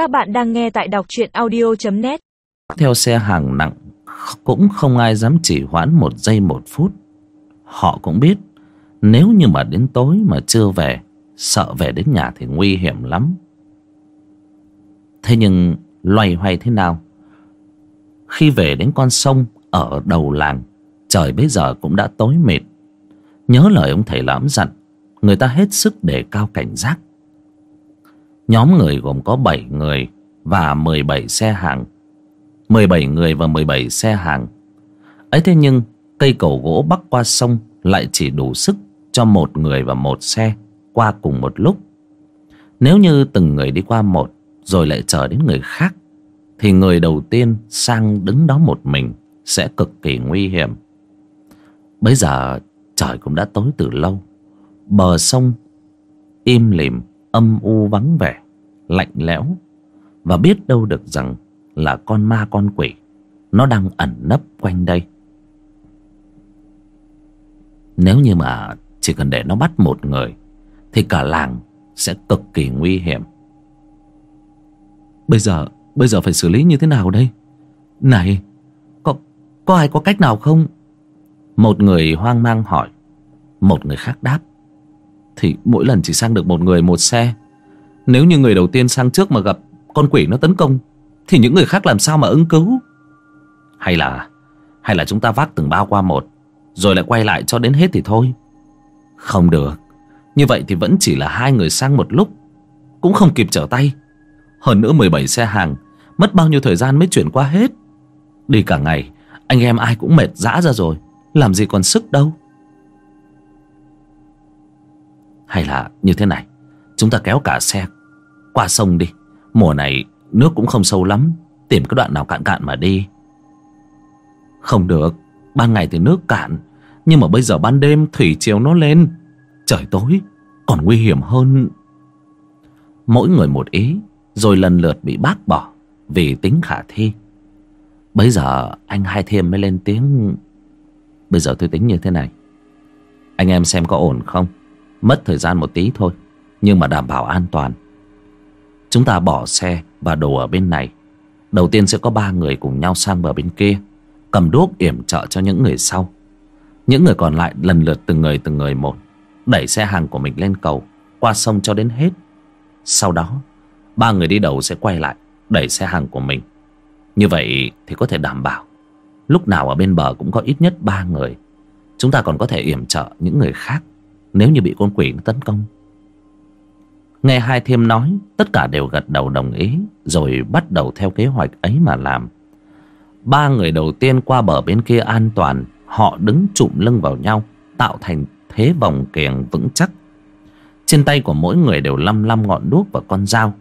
Các bạn đang nghe tại đọc truyện audio.net Theo xe hàng nặng, Cũng không ai dám chỉ hoãn một giây một phút. Họ cũng biết, Nếu như mà đến tối mà chưa về, Sợ về đến nhà thì nguy hiểm lắm. Thế nhưng, loay hoay thế nào? Khi về đến con sông Ở đầu làng, Trời bây giờ cũng đã tối mịt. Nhớ lời ông thầy lãm dặn, Người ta hết sức để cao cảnh giác. Nhóm người gồm có 7 người Và 17 xe hàng. 17 người và 17 xe hàng. Ấy thế nhưng, Cây cầu gỗ bắc qua sông Lại chỉ đủ sức cho một người và một xe Qua cùng một lúc. Nếu như từng người đi qua một Rồi lại chờ đến người khác, Thì người đầu tiên sang đứng đó một mình Sẽ cực kỳ nguy hiểm. Bây giờ trời cũng đã tối từ lâu, Bờ sông Im lìm Âm u vắng vẻ Lạnh lẽo Và biết đâu được rằng Là con ma con quỷ Nó đang ẩn nấp quanh đây. Nếu như mà Chỉ cần để nó bắt một người Thì cả làng Sẽ cực kỳ nguy hiểm. Bây giờ Bây giờ phải xử lý như thế nào đây? Này Có, có ai có cách nào không? Một người hoang mang hỏi Một người khác đáp. Thì mỗi lần chỉ sang được một người một xe. Nếu như người đầu tiên sang trước mà gặp Con quỷ nó tấn công, Thì những người khác làm sao mà ứng cứu? Hay là Hay là chúng ta vác từng bao qua một, Rồi lại quay lại cho đến hết thì thôi? Không được. Như vậy thì vẫn chỉ là hai người sang một lúc, Cũng không kịp trở tay. Hơn nữa 17 xe hàng, Mất bao nhiêu thời gian mới chuyển qua hết? Đi cả ngày, Anh em ai cũng mệt dã ra rồi, Làm gì còn sức đâu. Hay là như thế này, Chúng ta kéo cả xe Qua sông đi. Mùa này nước cũng không sâu lắm, Tìm cái đoạn nào cạn cạn mà đi. Không được, Ban ngày thì nước cạn, Nhưng mà bây giờ ban đêm thủy chiều nó lên. Trời tối, Còn nguy hiểm hơn. Mỗi người một ý, Rồi lần lượt bị bác bỏ Vì tính khả thi. Bây giờ anh Hai Thiêm mới lên tiếng. Bây giờ tôi tính như thế này. Anh em xem có ổn không? Mất thời gian một tí thôi, Nhưng mà đảm bảo an toàn. Chúng ta bỏ xe và đồ ở bên này. Đầu tiên sẽ có ba người cùng nhau sang bờ bên kia, Cầm đuốc yểm trợ cho những người sau. Những người còn lại lần lượt từng người từng người một, Đẩy xe hàng của mình lên cầu, Qua sông cho đến hết. Sau đó, Ba người đi đầu sẽ quay lại, Đẩy xe hàng của mình. Như vậy thì có thể đảm bảo, Lúc nào ở bên bờ cũng có ít nhất ba người. Chúng ta còn có thể yểm trợ những người khác. Nếu như bị con quỷ nó tấn công. Nghe hai thêm nói, Tất cả đều gật đầu đồng ý, Rồi bắt đầu theo kế hoạch ấy mà làm. Ba người đầu tiên qua bờ bên kia an toàn, Họ đứng trụm lưng vào nhau, Tạo thành thế vòng kiềng vững chắc. Trên tay của mỗi người đều lăm lăm ngọn đuốc và con dao.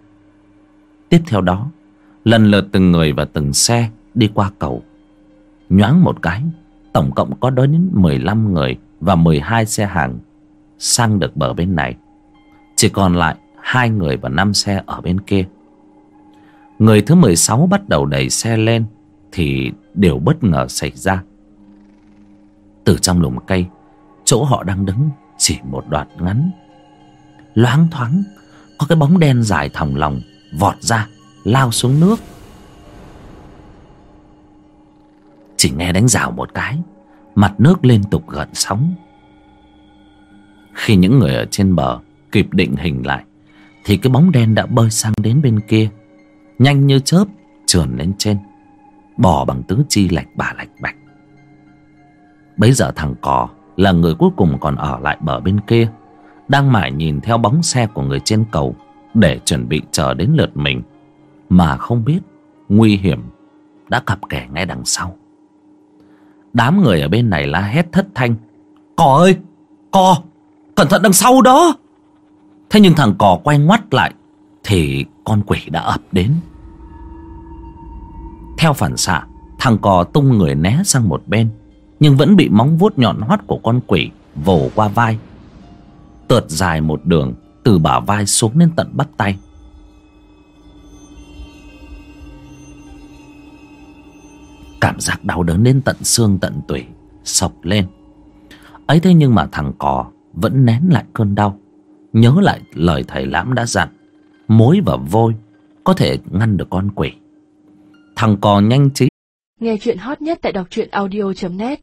Tiếp theo đó, Lần lượt từng người và từng xe đi qua cầu. Nhoáng một cái, Tổng cộng có đến 15 người Và 12 xe hàng. Sang được bờ bên này. Chỉ còn lại hai người và năm xe ở bên kia. Người thứ 16 bắt đầu đẩy xe lên Thì điều bất ngờ xảy ra. Từ trong lùm cây, Chỗ họ đang đứng Chỉ một đoạn ngắn. Loáng thoáng, Có cái bóng đen dài thòng lòng Vọt ra, Lao xuống nước. Chỉ nghe đánh rào một cái, Mặt nước liên tục gợn sóng. Khi những người ở trên bờ Kịp định hình lại, Thì cái bóng đen đã bơi sang đến bên kia, Nhanh như chớp Trườn lên trên, Bò bằng tứ chi lạch bà lạch bạch. Bấy giờ thằng cò Là người cuối cùng còn ở lại bờ bên kia, Đang mải nhìn theo bóng xe của người trên cầu Để chuẩn bị chờ đến lượt mình, Mà không biết Nguy hiểm Đã cặp kẻ ngay đằng sau. Đám người ở bên này la hét thất thanh. Cò ơi! Cò! Cẩn thận đằng sau đó. Thế nhưng thằng cò quay ngoắt lại, Thì con quỷ đã ập đến. Theo phản xạ, Thằng cò tung người né sang một bên, Nhưng vẫn bị móng vuốt nhọn hoắt của con quỷ Vồ qua vai. Tượt dài một đường, Từ bả vai xuống đến tận bắp tay. Cảm giác đau đớn đến tận xương tận tủy, Sọc lên. Ấy thế nhưng mà thằng cò vẫn nén lại cơn đau. Nhớ lại lời thầy lãm đã dặn, mối và vôi có thể ngăn được con quỷ. Thằng cò nhanh trí. Nghe chuyện hot nhất tại đọc truyện audio.net